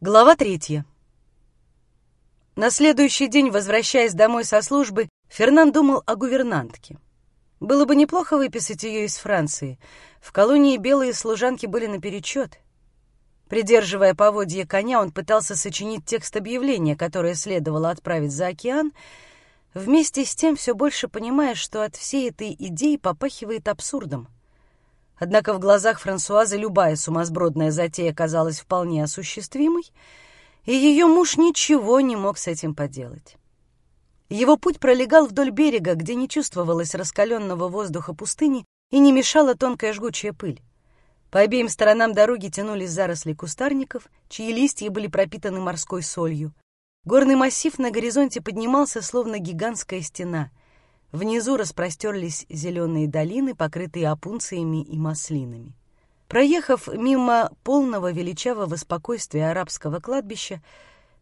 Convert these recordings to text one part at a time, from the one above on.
Глава третья. На следующий день, возвращаясь домой со службы, Фернан думал о гувернантке. Было бы неплохо выписать ее из Франции. В колонии белые служанки были наперечет. Придерживая поводье коня, он пытался сочинить текст объявления, которое следовало отправить за океан, вместе с тем все больше понимая, что от всей этой идеи попахивает абсурдом. Однако в глазах Франсуазы любая сумасбродная затея казалась вполне осуществимой, и ее муж ничего не мог с этим поделать. Его путь пролегал вдоль берега, где не чувствовалось раскаленного воздуха пустыни и не мешала тонкая жгучая пыль. По обеим сторонам дороги тянулись заросли кустарников, чьи листья были пропитаны морской солью. Горный массив на горизонте поднимался, словно гигантская стена — Внизу распростерлись зеленые долины, покрытые опунциями и маслинами. Проехав мимо полного величавого спокойствия арабского кладбища,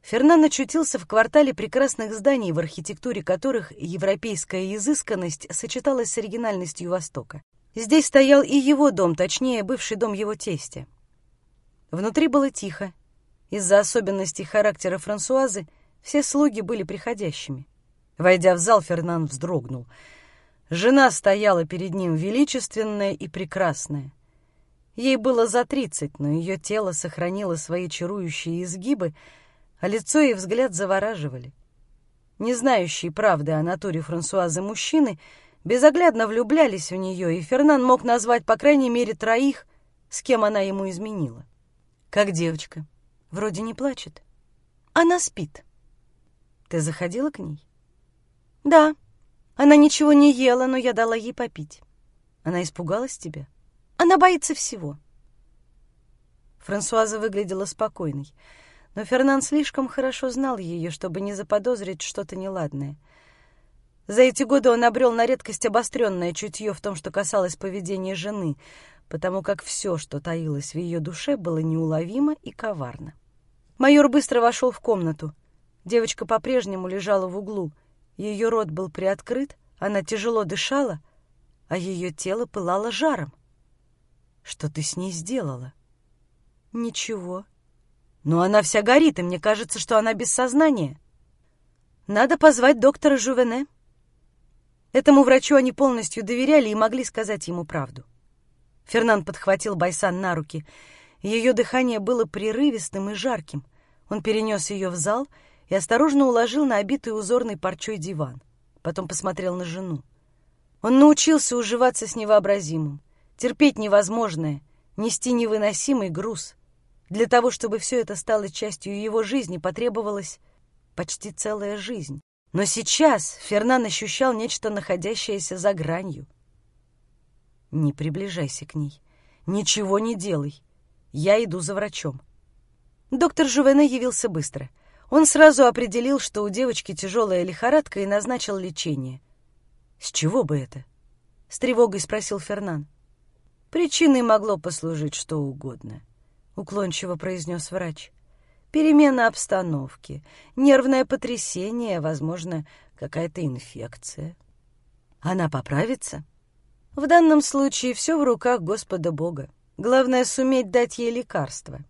Фернан очутился в квартале прекрасных зданий, в архитектуре которых европейская изысканность сочеталась с оригинальностью Востока. Здесь стоял и его дом, точнее, бывший дом его тестя. Внутри было тихо. Из-за особенностей характера Франсуазы все слуги были приходящими. Войдя в зал, Фернан вздрогнул. Жена стояла перед ним величественная и прекрасная. Ей было за тридцать, но ее тело сохранило свои чарующие изгибы, а лицо и взгляд завораживали. Не знающие правды о натуре Франсуазы мужчины безоглядно влюблялись в нее, и Фернан мог назвать по крайней мере троих, с кем она ему изменила. Как девочка. Вроде не плачет. Она спит. Ты заходила к ней? «Да. Она ничего не ела, но я дала ей попить. Она испугалась тебя? Она боится всего». Франсуаза выглядела спокойной, но Фернан слишком хорошо знал ее, чтобы не заподозрить что-то неладное. За эти годы он обрел на редкость обостренное чутье в том, что касалось поведения жены, потому как все, что таилось в ее душе, было неуловимо и коварно. Майор быстро вошел в комнату. Девочка по-прежнему лежала в углу — ее рот был приоткрыт, она тяжело дышала, а ее тело пылало жаром. Что ты с ней сделала? Ничего. Но она вся горит, и мне кажется, что она без сознания. Надо позвать доктора Жувене. Этому врачу они полностью доверяли и могли сказать ему правду. Фернан подхватил Байсан на руки. Ее дыхание было прерывистым и жарким. Он перенес ее в зал и осторожно уложил на обитый узорной парчой диван. Потом посмотрел на жену. Он научился уживаться с невообразимым, терпеть невозможное, нести невыносимый груз. Для того, чтобы все это стало частью его жизни, потребовалась почти целая жизнь. Но сейчас Фернан ощущал нечто, находящееся за гранью. «Не приближайся к ней. Ничего не делай. Я иду за врачом». Доктор Жувене явился быстро — он сразу определил, что у девочки тяжелая лихорадка и назначил лечение. «С чего бы это?» — с тревогой спросил Фернан. «Причиной могло послужить что угодно», — уклончиво произнес врач. «Перемена обстановки, нервное потрясение, возможно, какая-то инфекция. Она поправится?» «В данном случае все в руках Господа Бога. Главное — суметь дать ей лекарство».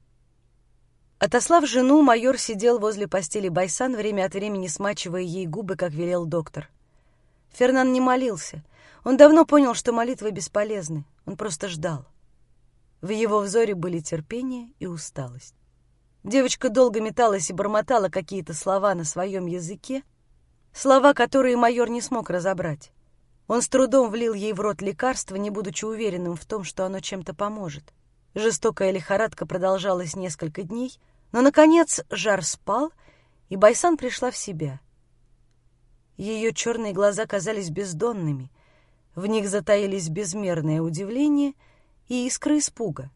Отослав жену, майор сидел возле постели Байсан, время от времени смачивая ей губы, как велел доктор. Фернан не молился. Он давно понял, что молитвы бесполезны. Он просто ждал. В его взоре были терпение и усталость. Девочка долго металась и бормотала какие-то слова на своем языке, слова, которые майор не смог разобрать. Он с трудом влил ей в рот лекарство, не будучи уверенным в том, что оно чем-то поможет. Жестокая лихорадка продолжалась несколько дней, но, наконец, жар спал, и Байсан пришла в себя. Ее черные глаза казались бездонными, в них затаились безмерное удивление и искры испуга.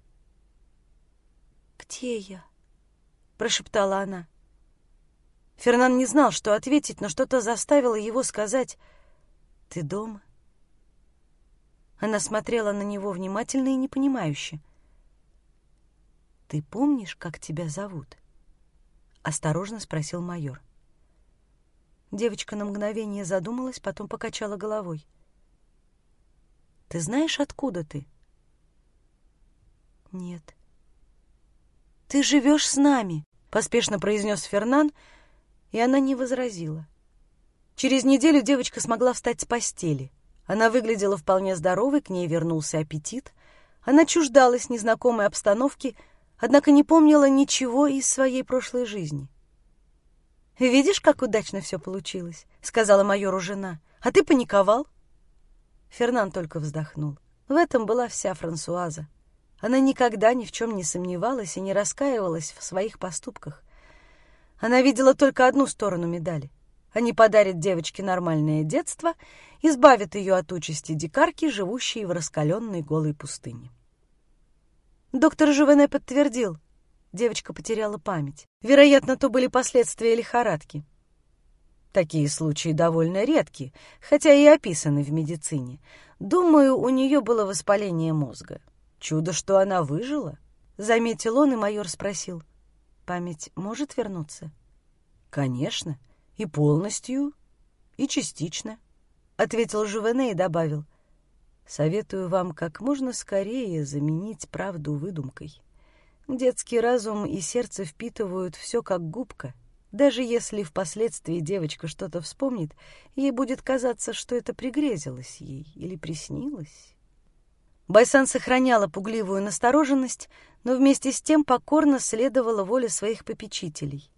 «Где я?» — прошептала она. Фернан не знал, что ответить, но что-то заставило его сказать «Ты дома?» Она смотрела на него внимательно и непонимающе. «Ты помнишь, как тебя зовут?» — осторожно спросил майор. Девочка на мгновение задумалась, потом покачала головой. «Ты знаешь, откуда ты?» «Нет». «Ты живешь с нами!» — поспешно произнес Фернан, и она не возразила. Через неделю девочка смогла встать с постели. Она выглядела вполне здоровой, к ней вернулся аппетит. Она чуждалась незнакомой обстановки, однако не помнила ничего из своей прошлой жизни. «Видишь, как удачно все получилось?» — сказала майору жена. «А ты паниковал?» Фернан только вздохнул. В этом была вся Франсуаза. Она никогда ни в чем не сомневалась и не раскаивалась в своих поступках. Она видела только одну сторону медали. Они подарят девочке нормальное детство, избавят ее от участи дикарки, живущей в раскаленной голой пустыне. Доктор Жувене подтвердил, девочка потеряла память. Вероятно, то были последствия лихорадки. Такие случаи довольно редки, хотя и описаны в медицине. Думаю, у нее было воспаление мозга. Чудо, что она выжила. Заметил он, и майор спросил. Память может вернуться? Конечно, и полностью, и частично, ответил Жувене и добавил. Советую вам как можно скорее заменить правду выдумкой. Детский разум и сердце впитывают все как губка. Даже если впоследствии девочка что-то вспомнит, ей будет казаться, что это пригрезилось ей или приснилось. Байсан сохраняла пугливую настороженность, но вместе с тем покорно следовала воле своих попечителей.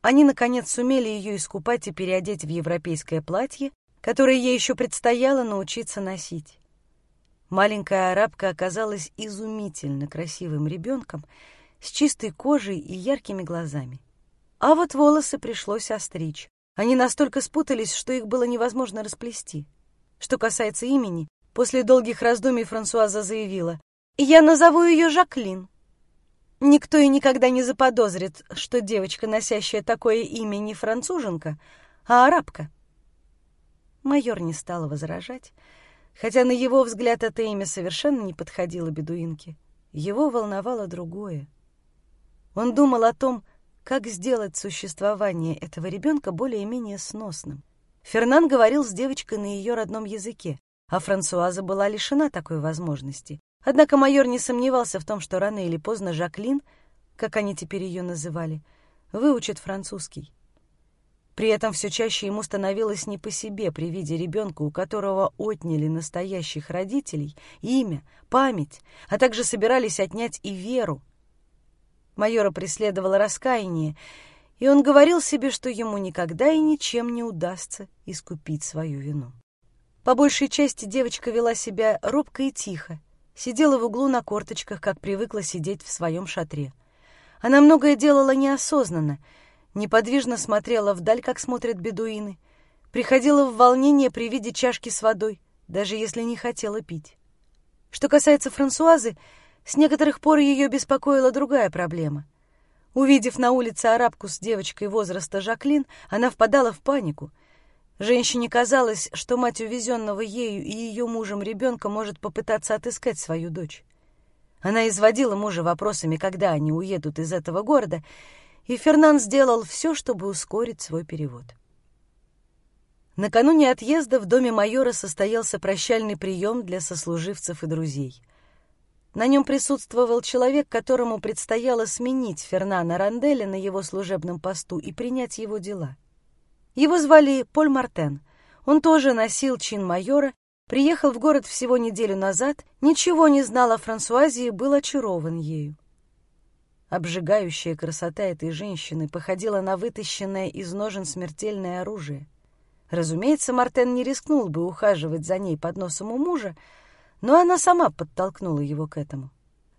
Они, наконец, сумели ее искупать и переодеть в европейское платье, которое ей еще предстояло научиться носить. Маленькая арабка оказалась изумительно красивым ребенком с чистой кожей и яркими глазами. А вот волосы пришлось остричь. Они настолько спутались, что их было невозможно расплести. Что касается имени, После долгих раздумий Франсуаза заявила. «Я назову ее Жаклин. Никто и никогда не заподозрит, что девочка, носящая такое имя, не француженка, а арабка». Майор не стал возражать, хотя на его взгляд это имя совершенно не подходило бедуинке. Его волновало другое. Он думал о том, как сделать существование этого ребенка более-менее сносным. Фернан говорил с девочкой на ее родном языке а Франсуаза была лишена такой возможности. Однако майор не сомневался в том, что рано или поздно Жаклин, как они теперь ее называли, выучит французский. При этом все чаще ему становилось не по себе при виде ребенка, у которого отняли настоящих родителей, имя, память, а также собирались отнять и веру. Майора преследовало раскаяние, и он говорил себе, что ему никогда и ничем не удастся искупить свою вину. По большей части девочка вела себя робко и тихо, сидела в углу на корточках, как привыкла сидеть в своем шатре. Она многое делала неосознанно, неподвижно смотрела вдаль, как смотрят бедуины, приходила в волнение при виде чашки с водой, даже если не хотела пить. Что касается Франсуазы, с некоторых пор ее беспокоила другая проблема. Увидев на улице арабку с девочкой возраста Жаклин, она впадала в панику — Женщине казалось, что мать увезенного ею и ее мужем ребенка может попытаться отыскать свою дочь. Она изводила мужа вопросами, когда они уедут из этого города, и Фернан сделал все, чтобы ускорить свой перевод. Накануне отъезда в доме майора состоялся прощальный прием для сослуживцев и друзей. На нем присутствовал человек, которому предстояло сменить Фернана Ранделя на его служебном посту и принять его дела — его звали Поль Мартен. Он тоже носил чин майора, приехал в город всего неделю назад, ничего не знал о Франсуазе и был очарован ею. Обжигающая красота этой женщины походила на вытащенное из ножен смертельное оружие. Разумеется, Мартен не рискнул бы ухаживать за ней под носом у мужа, но она сама подтолкнула его к этому.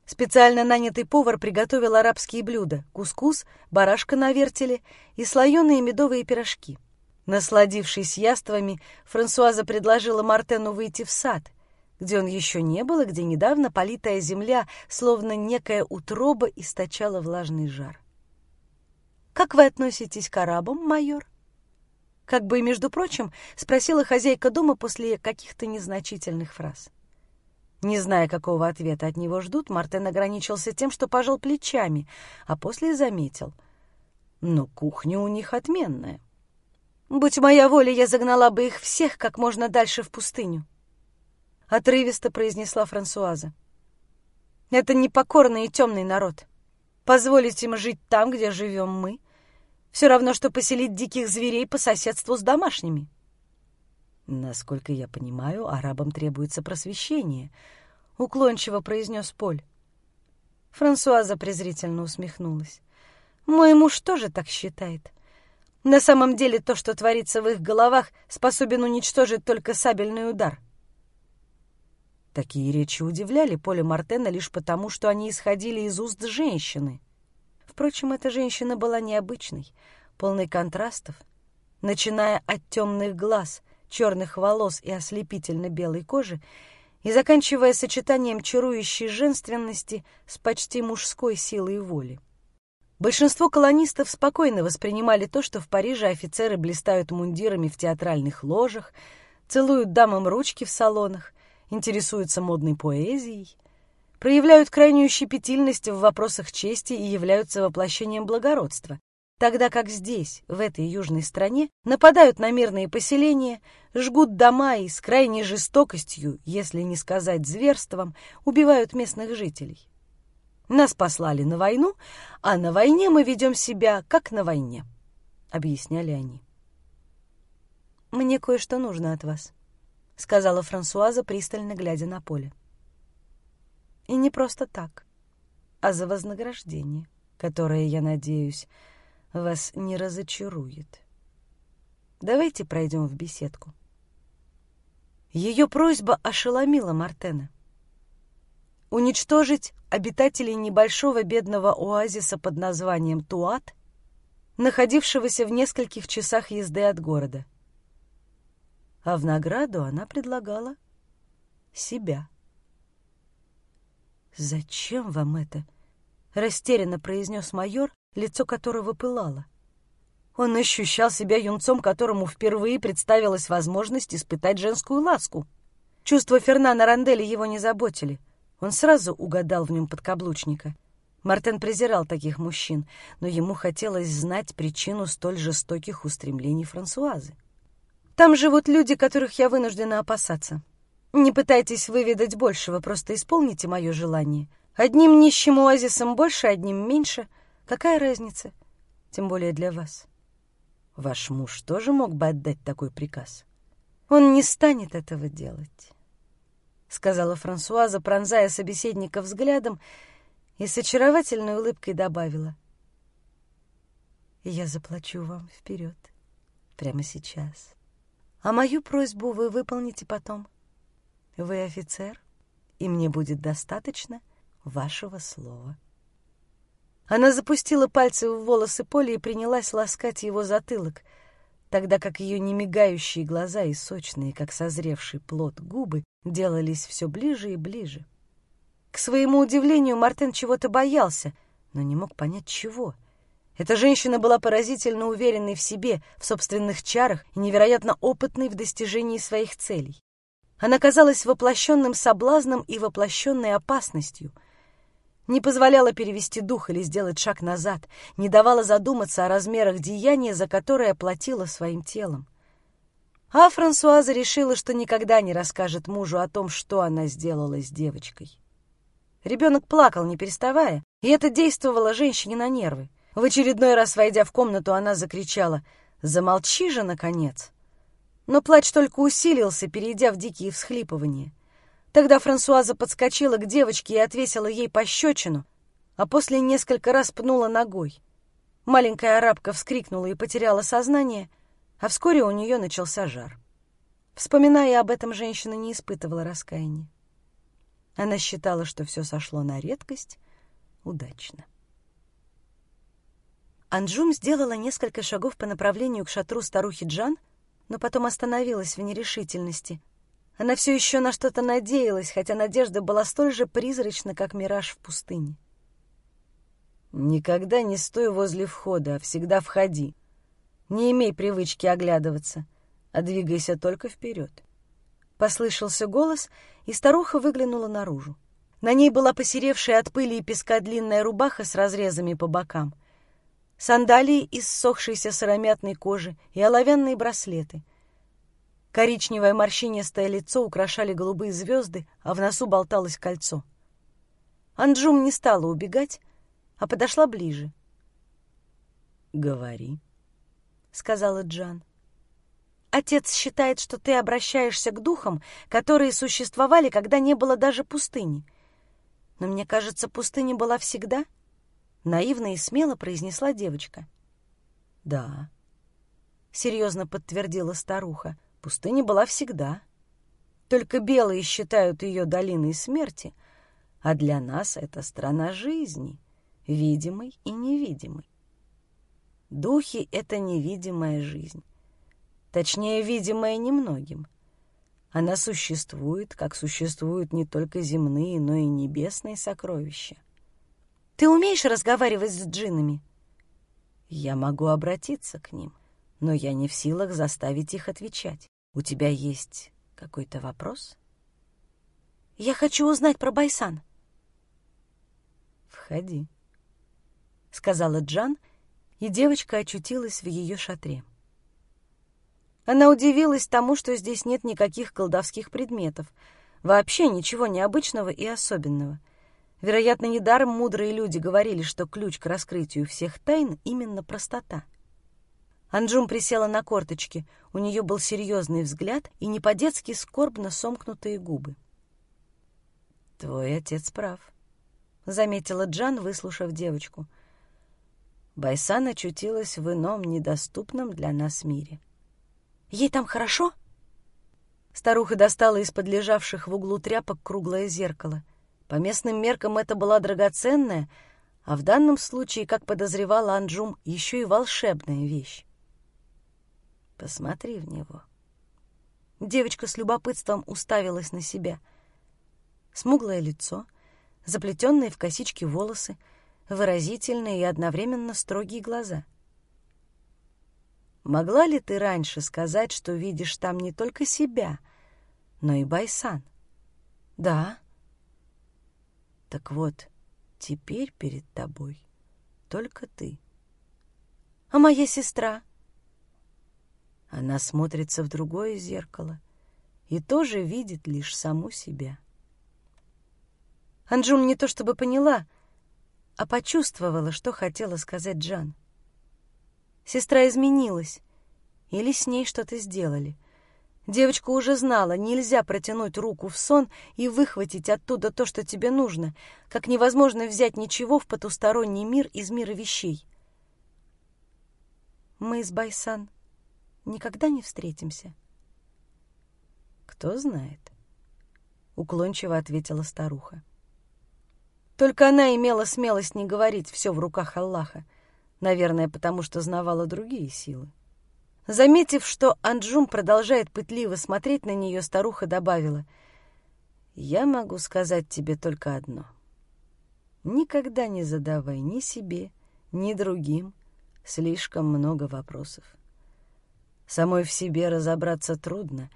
Специально нанятый повар приготовил арабские блюда — кускус, барашка на вертеле и слоеные медовые пирожки — Насладившись яствами, Франсуаза предложила Мартену выйти в сад, где он еще не был и где недавно политая земля, словно некая утроба, источала влажный жар. «Как вы относитесь к арабам, майор?» Как бы, между прочим, спросила хозяйка дома после каких-то незначительных фраз. Не зная, какого ответа от него ждут, Мартен ограничился тем, что пожал плечами, а после заметил. «Но кухня у них отменная. Будь моя воля, я загнала бы их всех как можно дальше в пустыню. Отрывисто произнесла Франсуаза. Это непокорный и темный народ. Позволить им жить там, где живем мы, все равно, что поселить диких зверей по соседству с домашними. Насколько я понимаю, арабам требуется просвещение, — уклончиво произнес Поль. Франсуаза презрительно усмехнулась. Мой муж тоже так считает. На самом деле то, что творится в их головах, способен уничтожить только сабельный удар. Такие речи удивляли Поля Мартена лишь потому, что они исходили из уст женщины. Впрочем, эта женщина была необычной, полной контрастов, начиная от темных глаз, черных волос и ослепительно-белой кожи, и заканчивая сочетанием чарующей женственности с почти мужской силой воли. Большинство колонистов спокойно воспринимали то, что в Париже офицеры блистают мундирами в театральных ложах, целуют дамам ручки в салонах, интересуются модной поэзией, проявляют крайнюю щепетильность в вопросах чести и являются воплощением благородства, тогда как здесь, в этой южной стране, нападают на мирные поселения, жгут дома и с крайней жестокостью, если не сказать зверством, убивают местных жителей. Нас послали на войну, а на войне мы ведем себя, как на войне, — объясняли они. «Мне кое-что нужно от вас», — сказала Франсуаза, пристально глядя на поле. «И не просто так, а за вознаграждение, которое, я надеюсь, вас не разочарует. Давайте пройдем в беседку». Ее просьба ошеломила Мартена. Уничтожить обитателей небольшого бедного оазиса под названием Туат, находившегося в нескольких часах езды от города — а в награду она предлагала себя. «Зачем вам это?» — растерянно произнес майор, лицо которого пылало. Он ощущал себя юнцом, которому впервые представилась возможность испытать женскую ласку. Чувства Фернана Рандели его не заботили. Он сразу угадал в нем подкаблучника. Мартен презирал таких мужчин, но ему хотелось знать причину столь жестоких устремлений Франсуазы. Там живут люди, которых я вынуждена опасаться. Не пытайтесь выведать большего, просто исполните мое желание. Одним нищим оазисом больше, одним меньше. Какая разница? Тем более для вас. Ваш муж тоже мог бы отдать такой приказ. Он не станет этого делать, — сказала Франсуаза, пронзая собеседника взглядом, и с очаровательной улыбкой добавила. «Я заплачу вам вперед, прямо сейчас» а мою просьбу вы выполните потом. Вы офицер, и мне будет достаточно вашего слова». Она запустила пальцы в волосы Поли и принялась ласкать его затылок, тогда как ее немигающие глаза и сочные, как созревший плод, губы делались все ближе и ближе. К своему удивлению, Мартен чего-то боялся, но не мог понять, чего — эта женщина была поразительно уверенной в себе, в собственных чарах и невероятно опытной в достижении своих целей. Она казалась воплощенным соблазном и воплощенной опасностью. Не позволяла перевести дух или сделать шаг назад, не давала задуматься о размерах деяния, за которое платила своим телом. А Франсуаза решила, что никогда не расскажет мужу о том, что она сделала с девочкой. Ребенок плакал, не переставая, и это действовало женщине на нервы. В очередной раз, войдя в комнату, она закричала «Замолчи же, наконец!». Но плач только усилился, перейдя в дикие всхлипывания. Тогда Франсуаза подскочила к девочке и отвесила ей пощечину, а после несколько раз пнула ногой. Маленькая арабка вскрикнула и потеряла сознание, а вскоре у нее начался жар. Вспоминая об этом, женщина не испытывала раскаяния. Она считала, что все сошло на редкость удачно. Анджум сделала несколько шагов по направлению к шатру старухи Джан, но потом остановилась в нерешительности. Она все еще на что-то надеялась, хотя надежда была столь же призрачна, как мираж в пустыне. «Никогда не стой возле входа, а всегда входи. Не имей привычки оглядываться, а двигайся только вперед». Послышался голос, и старуха выглянула наружу. На ней была посеревшая от пыли и песка длинная рубаха с разрезами по бокам — сандалии из ссохшейся сыромятной кожи и оловянные браслеты. Коричневое морщинистое лицо украшали голубые звезды, а в носу болталось кольцо. Анджум не стала убегать, а подошла ближе. «Говори», — сказала Джан. «Отец считает, что ты обращаешься к духам, которые существовали, когда не было даже пустыни. Но мне кажется, пустыня была всегда», — наивно и смело произнесла девочка. «Да», — серьезно подтвердила старуха, — «пустыня была всегда. Только белые считают ее долиной смерти, а для нас это страна жизни, видимой и невидимой. Духи — это невидимая жизнь. Точнее, видимая немногим. Она существует, как существуют не только земные, но и небесные сокровища. Ты умеешь разговаривать с джиннами? Я могу обратиться к ним, но я не в силах заставить их отвечать. У тебя есть какой-то вопрос? Я хочу узнать про Байсан. Входи, — сказала Джан, и девочка очутилась в ее шатре. Она удивилась тому, что здесь нет никаких колдовских предметов, вообще ничего необычного и особенного. Вероятно, недаром мудрые люди говорили, что ключ к раскрытию всех тайн — именно простота. Анджум присела на корточки, у нее был серьезный взгляд и не по-детски скорбно сомкнутые губы. «Твой отец прав», — заметила Джан, выслушав девочку. Байсан очутилась в ином, недоступном для нас мире. «Ей там хорошо?» Старуха достала из-под лежавших в углу тряпок круглое зеркало. По местным меркам это была драгоценная, а в данном случае, как подозревала Анджум, еще и волшебная вещь. «Посмотри в него». Девочка с любопытством уставилась на себя. Смуглое лицо, заплетенные в косички волосы — выразительные и одновременно строгие глаза. Могла ли ты раньше сказать, что видишь там не только себя, но и Байсан? Да. Так вот, теперь перед тобой только ты. А моя сестра? Она смотрится в другое зеркало и тоже видит лишь саму себя. Анджум не то чтобы поняла, а почувствовала, что хотела сказать Джан. Сестра изменилась, или с ней что-то сделали. Девочка уже знала, нельзя протянуть руку в сон и выхватить оттуда то, что тебе нужно, как невозможно взять ничего в потусторонний мир из мира вещей. Мы с Байсан никогда не встретимся. Кто знает, — уклончиво ответила старуха. Только она имела смелость не говорить все в руках Аллаха, наверное, потому что знавала другие силы. Заметив, что Анджум продолжает пытливо смотреть на нее, старуха добавила, «Я могу сказать тебе только одно. Никогда не задавай ни себе, ни другим слишком много вопросов. Самой в себе разобраться трудно,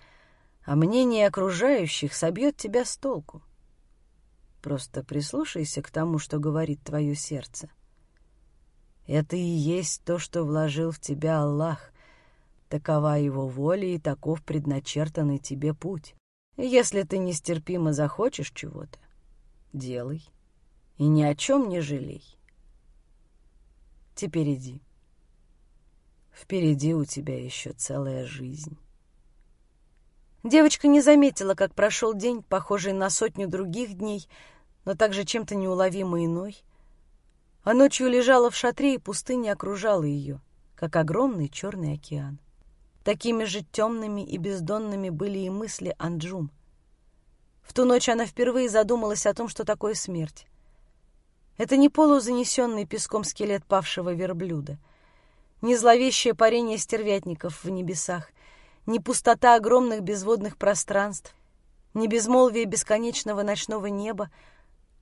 а мнение окружающих собьет тебя с толку. Просто прислушайся к тому, что говорит твое сердце. Это и есть то, что вложил в тебя Аллах. Такова его воля и таков предначертанный тебе путь. Если ты нестерпимо захочешь чего-то, делай. И ни о чем не жалей. Теперь иди. Впереди у тебя еще целая жизнь. Девочка не заметила, как прошел день, похожий на сотню других дней, но также чем-то неуловимо иной. А ночью лежала в шатре, и пустыня окружала ее, как огромный черный океан. Такими же темными и бездонными были и мысли Анджум. В ту ночь она впервые задумалась о том, что такое смерть. Это не полузанесенный песком скелет павшего верблюда, не зловещее парение стервятников в небесах, не пустота огромных безводных пространств, не безмолвие бесконечного ночного неба,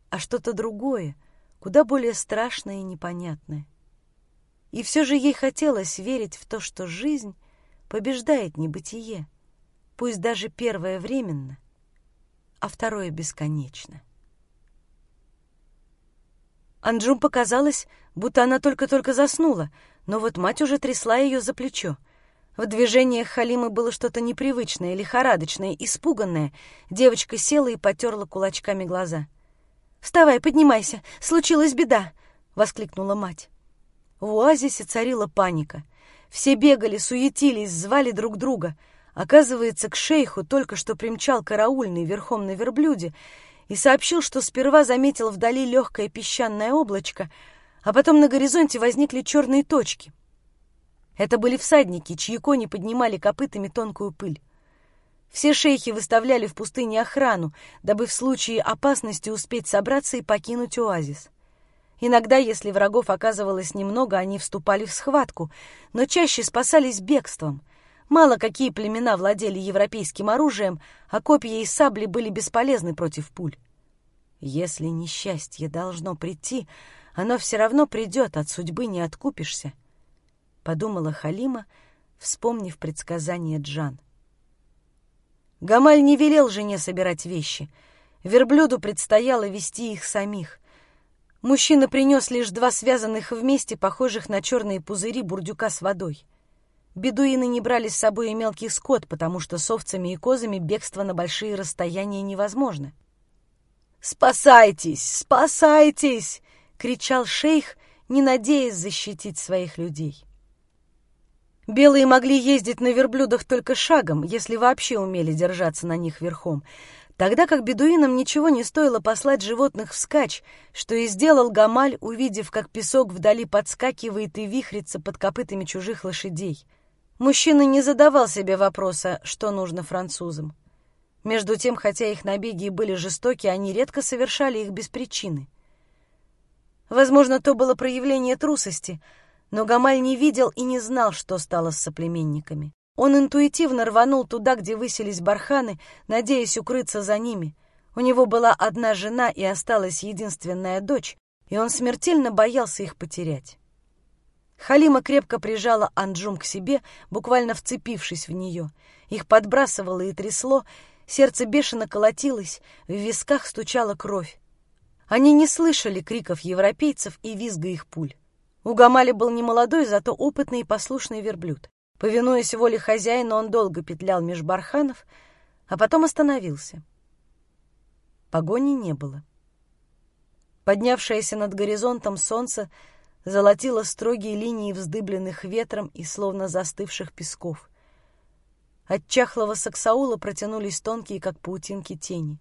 а что-то другое, куда более страшное и непонятное. И все же ей хотелось верить в то, что жизнь побеждает небытие, пусть даже первое временно, а второе бесконечно. Анджум показалось, будто она только-только заснула, но вот мать уже трясла ее за плечо — в движениях Халимы было что-то непривычное, лихорадочное, испуганное. Девочка села и потерла кулачками глаза. «Вставай, поднимайся! Случилась беда!» — воскликнула мать. В оазисе царила паника. Все бегали, суетились, звали друг друга. Оказывается, к шейху только что примчал караульный верхом на верблюде и сообщил, что сперва заметил вдали легкое песчаное облачко, а потом на горизонте возникли черные точки. Это были всадники, чьи кони поднимали копытами тонкую пыль. Все шейхи выставляли в пустыне охрану, дабы в случае опасности успеть собраться и покинуть оазис. Иногда, если врагов оказывалось немного, они вступали в схватку, но чаще спасались бегством. Мало какие племена владели европейским оружием, а копья и сабли были бесполезны против пуль. Если несчастье должно прийти, оно все равно придет, от судьбы не откупишься, — подумала Халима, вспомнив предсказание Джан. Гамаль не велел жене собирать вещи. Верблюду предстояло вести их самих. Мужчина принес лишь два связанных вместе, похожих на черные пузыри бурдюка с водой. Бедуины не брали с собой и мелкий скот, потому что с овцами и козами бегство на большие расстояния невозможно. «Спасайтесь! Спасайтесь!» — кричал шейх, не надеясь защитить своих людей. Белые могли ездить на верблюдах только шагом, если вообще умели держаться на них верхом, тогда как бедуинам ничего не стоило послать животных вскачь, что и сделал Гамаль, увидев, как песок вдали подскакивает и вихрится под копытами чужих лошадей. Мужчина не задавал себе вопроса, что нужно французам. Между тем, хотя их набеги и были жестоки, они редко совершали их без причины. Возможно, то было проявление трусости, но Гамаль не видел и не знал, что стало с соплеменниками. Он интуитивно рванул туда, где высились барханы, надеясь укрыться за ними. У него была одна жена и осталась единственная дочь, и он смертельно боялся их потерять. Халима крепко прижала Анджум к себе, буквально вцепившись в нее. Их подбрасывало и трясло, сердце бешено колотилось, в висках стучала кровь. Они не слышали криков европейцев и визга их пуль. У Гамали был немолодой, зато опытный и послушный верблюд. Повинуясь воле хозяина, он долго петлял меж барханов, а потом остановился. Погони не было. Поднявшееся над горизонтом солнце золотило строгие линии вздыбленных ветром и словно застывших песков. От чахлого саксаула протянулись тонкие, как паутинки, тени.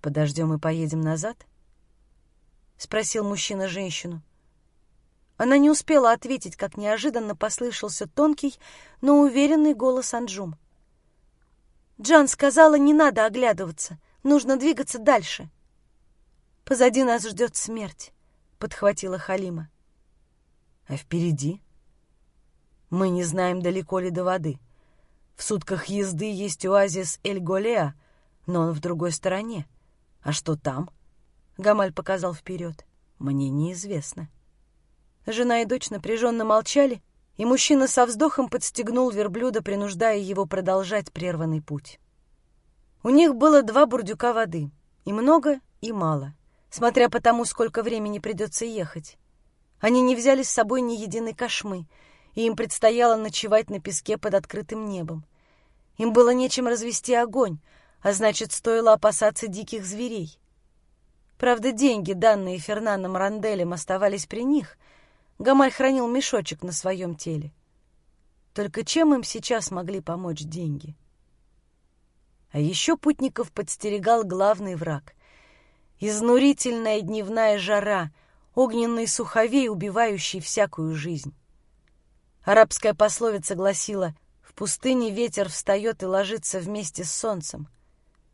«Подождем и поедем назад?» — спросил мужчина женщину. Она не успела ответить, как неожиданно послышался тонкий, но уверенный голос Анджум. «Джан сказала, не надо оглядываться, нужно двигаться дальше». «Позади нас ждет смерть», — подхватила Халима. «А впереди?» «Мы не знаем, далеко ли до воды. В сутках езды есть оазис Эль-Голеа, но он в другой стороне. А что там?» Гамаль показал вперед. «Мне неизвестно». Жена и дочь напряженно молчали, и мужчина со вздохом подстегнул верблюда, принуждая его продолжать прерванный путь. У них было два бурдюка воды, и много, и мало, смотря по тому, сколько времени придется ехать. Они не взяли с собой ни единой кошмы, и им предстояло ночевать на песке под открытым небом. Им было нечем развести огонь, а значит, стоило опасаться диких зверей. Правда, деньги, данные Фернаном Ранделем, оставались при них — Гамаль хранил мешочек на своем теле. Только чем им сейчас могли помочь деньги? А еще путников подстерегал главный враг. Изнурительная дневная жара, огненный суховей, убивающий всякую жизнь. Арабская пословица гласила «В пустыне ветер встает и ложится вместе с солнцем».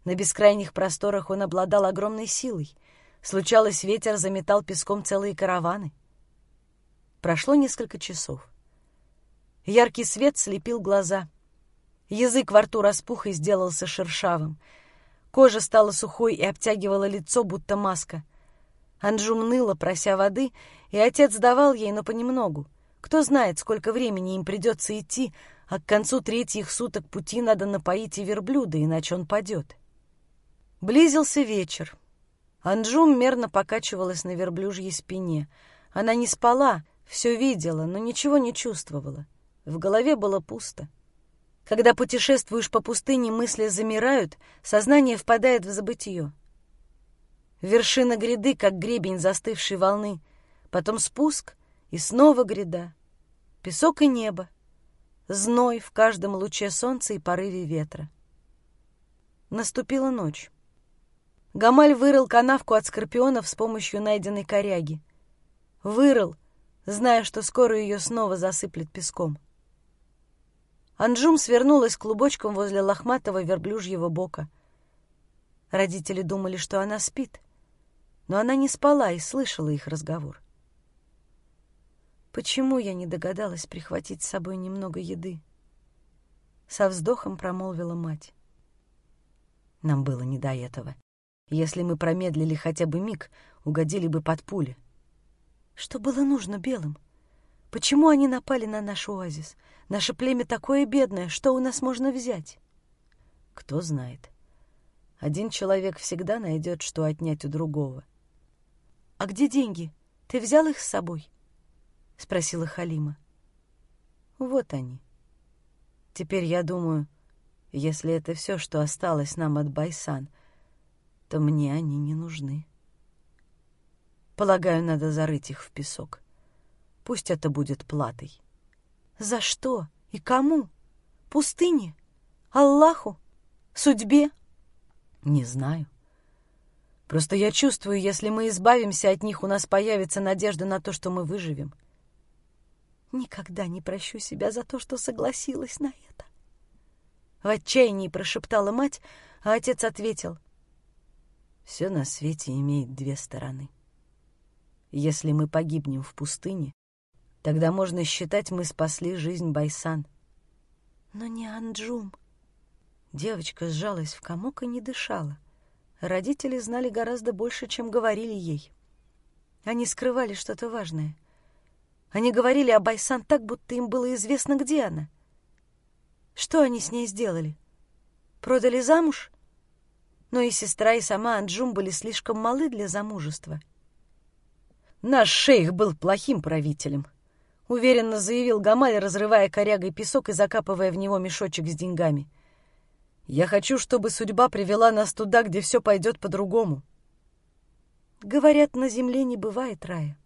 На бескрайних просторах он обладал огромной силой. Случалось, ветер заметал песком целые караваны. Прошло несколько часов. Яркий свет слепил глаза. Язык во рту распух и сделался шершавым. Кожа стала сухой и обтягивала лицо, будто маска. Анжум ныла, прося воды, и отец давал ей, но понемногу. Кто знает, сколько времени им придется идти, а к концу третьих суток пути надо напоить и верблюда, иначе он падет. Близился вечер. Анжум мерно покачивалась на верблюжьей спине. Она не спала, все видела, но ничего не чувствовала. В голове было пусто. Когда путешествуешь по пустыне, мысли замирают, сознание впадает в забытье. Вершина гряды, как гребень застывшей волны, потом спуск и снова гряда, песок и небо, зной в каждом луче солнца и порыве ветра. Наступила ночь. Гамаль вырыл канавку от скорпионов с помощью найденной коряги. Вырыл, зная, что скоро ее снова засыплет песком. Анджум свернулась клубочком возле лохматого верблюжьего бока. Родители думали, что она спит, но она не спала и слышала их разговор. Почему я не догадалась прихватить с собой немного еды? Со вздохом промолвила мать. Нам было не до этого. Если мы промедлили хотя бы миг, угодили бы под пули. Что было нужно белым? Почему они напали на наш оазис? Наше племя такое бедное, что у нас можно взять? Кто знает. Один человек всегда найдет, что отнять у другого. — А где деньги? Ты взял их с собой? — спросила Халима. — Вот они. Теперь я думаю, если это все, что осталось нам от Байсан, то мне они не нужны. Полагаю, надо зарыть их в песок. Пусть это будет платой. За что и кому? Пустыне? Аллаху? Судьбе? Не знаю. Просто я чувствую, если мы избавимся от них, у нас появится надежда на то, что мы выживем. Никогда не прощу себя за то, что согласилась на это. В отчаянии прошептала мать, а отец ответил. Все на свете имеет две стороны. Если мы погибнем в пустыне, тогда можно считать, мы спасли жизнь Байсан. Но не Анджум. Девочка сжалась в комок и не дышала. Родители знали гораздо больше, чем говорили ей. Они скрывали что-то важное. Они говорили о Байсан так, будто им было известно, где она. Что они с ней сделали? Продали замуж? Но и сестра, и сама Анджум были слишком малы для замужества. «Наш шейх был плохим правителем», — уверенно заявил Гамаль, разрывая корягой песок и закапывая в него мешочек с деньгами. Я хочу, чтобы судьба привела нас туда, где все пойдет по-другому. Говорят, на земле не бывает рая.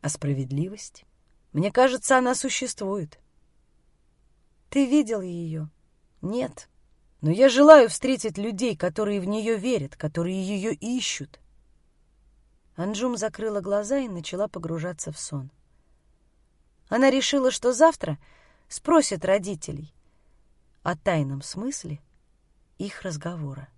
А справедливость? Мне кажется, она существует. Ты видел ее? Нет. Но я желаю встретить людей, которые в нее верят, которые ее ищут. Анджум закрыла глаза и начала погружаться в сон. Она решила, что завтра спросит родителей о тайном смысле — их разговора.